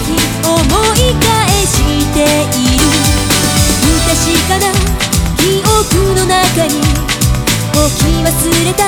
思い返している。昔から記憶の中に置き忘れた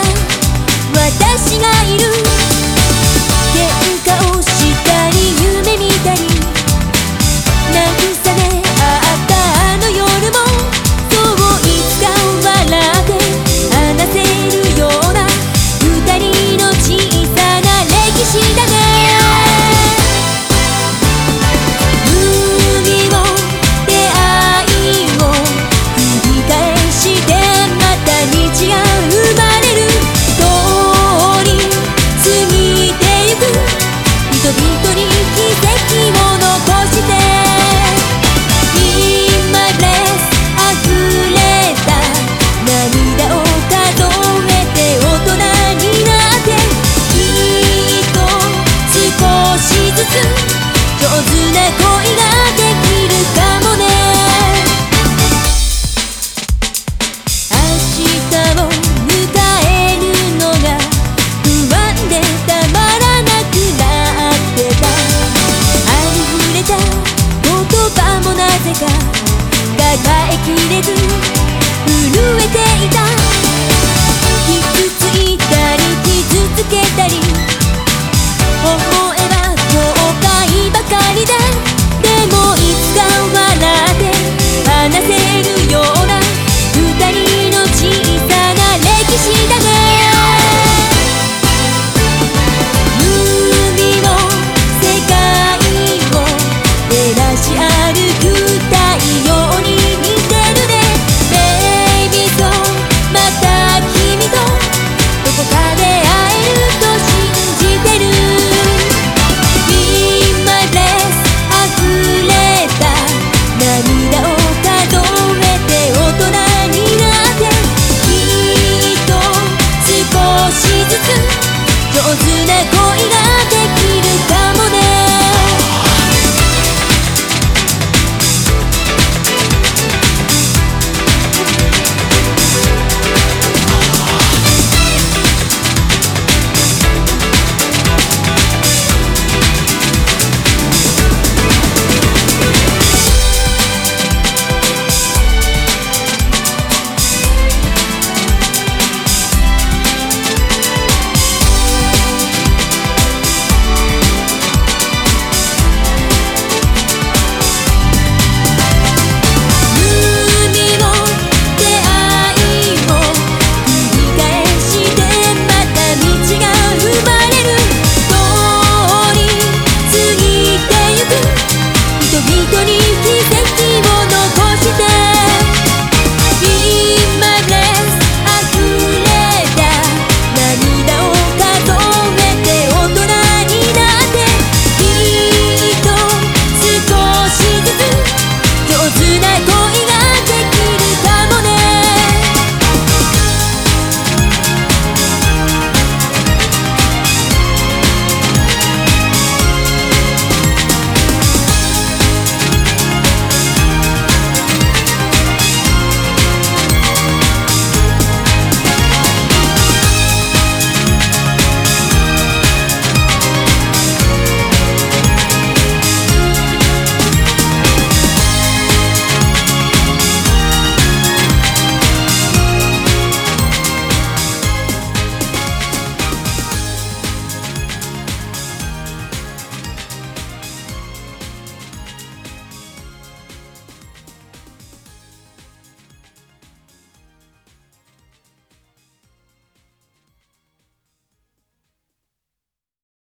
恋が